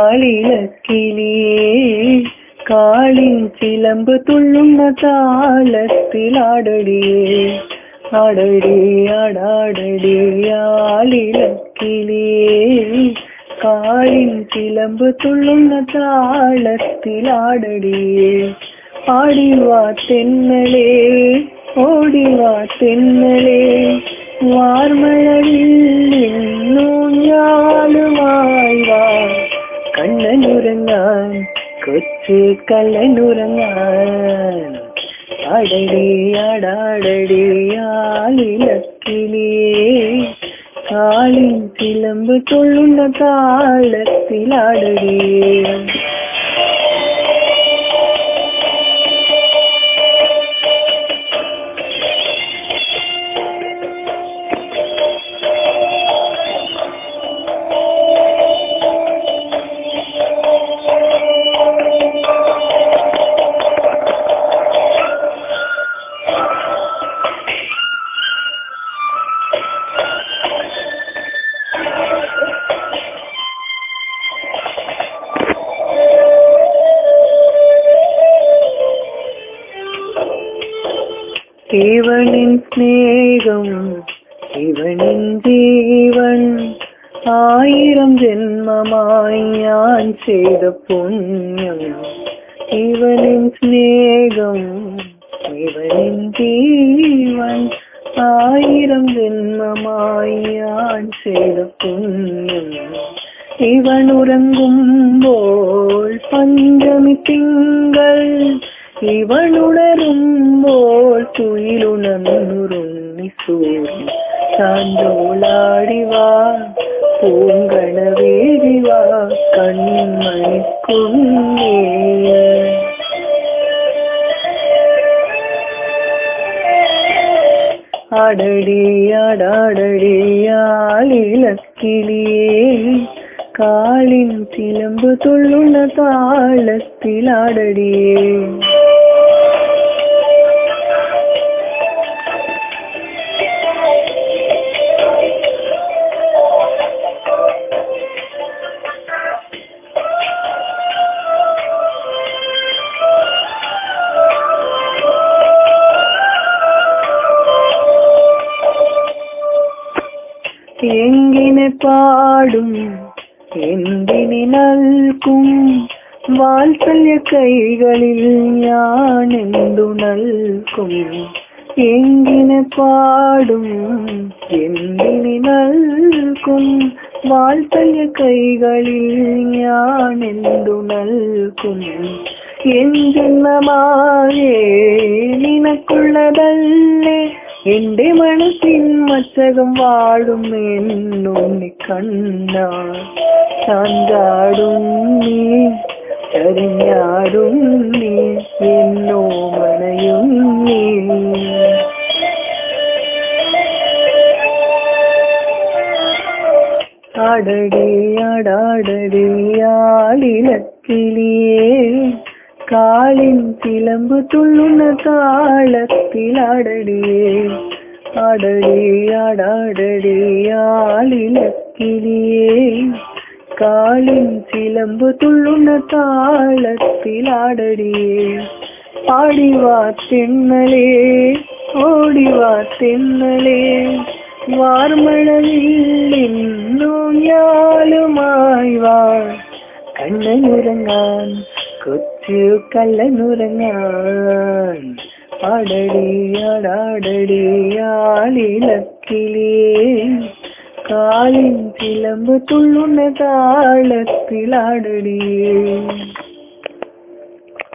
ആടടിയാടാടടിയാളിലക്കിലേ കാളിൻ ചിലമ്പ് തുള്ളുന്ന താളത്തിലാടടിയേ ആടടിയാടാടടിയാളിലക്കിലേ ചിലമ്പ് തുള്ളുന്ന താളത്തിലാടടിയേ ആടിവാ തെന്നലേ ഓടിവാ തെന്നലേ. വാർമഴവില്ലുഞ്ഞാലുമായി വാ കണ്ണനുറങ്ങാൻ കൊച്ചു കല്ലനുരങ്ങാൻ അടടി അടാടടിയാലിലക്കിളിയേ தாளத்திலாடடி ഇവനിൻ സ്നേഹം ഇവനിൻ ജീവൻ. ആയിരം ജന്മമായി ഞാൻ ചെയ്ത പുണ്യം ഇവനിൻ സ്നേഹം ഇവനിൻ ജീവൻ. ആയിരം ജന്മമായി ഞാൻ ചെയ്ത പുണ്യം ഇവൻ ഉറങ്ങുമ്പോൾ പഞ്ചമി തിങ്കൾ. ഇവളുണരുമ്പോൾ തുയിലുണർന്നുറുണ്ണി സൂര്യൻ ചാന്തോളാടിവാ പൂങ്കണവേരിവാ കൺമണിക്കുഞ്ഞേ അടടി അടാടടിയാളിലക്കിളിയേ കാളിൻ ചിലമ്പ് തുള്ളുന്ന താളത്തിലാടടിയേ. എങ്ങനെ പാടും എന്തിനെ നൽകും. വാത്സല്യ കൈകളിൽ ഞാൻ എന്തു നൽകും? എങ്ങനെ പാടും എന്തിനെ നൽകും. വാത്സല്യ കൈകളിൽ ഞാൻ എന്തു നൽകും? എന്തെന്നമായേ നിനക്കുള്ളതല്ലേ. എന്റെ മനസ്സിൻ മച്ചകം വാഴും എന്നുണ്ണി കണ്ണ ചാഞ്ചാടും നീ ചരിഞ്ഞാടും എന്നോ മണയും നീ. അടടി അടാടടിയാളിലക്കിളിയേ കാളിൻ ചിലമ്പ് തുള്ളുന്ന താളത്തിലാടടിയേ ആടാടടി അടാടടിയാളിലക്കിളിയേ കാളിൻ ചിലമ്പ് തുള്ളുന്ന താളത്തിലാടടിയേ ആടിവാ തിന്നലേ ഓടിവാ തിന്നലേ തെന്നലേ വാർമഴവില്ലിന്നൂഞ്ഞാലുമായി വാ കണ്ണനുറങ്ങാൻ കൊച്ചു കള്ളനുറങ്ങാൻ അടടി അടാടടിയാളിലക്കിളിയേ കാലിൻ ചിലമ്പ് തുള്ളുന്ന താളത്തിലാടടിയേ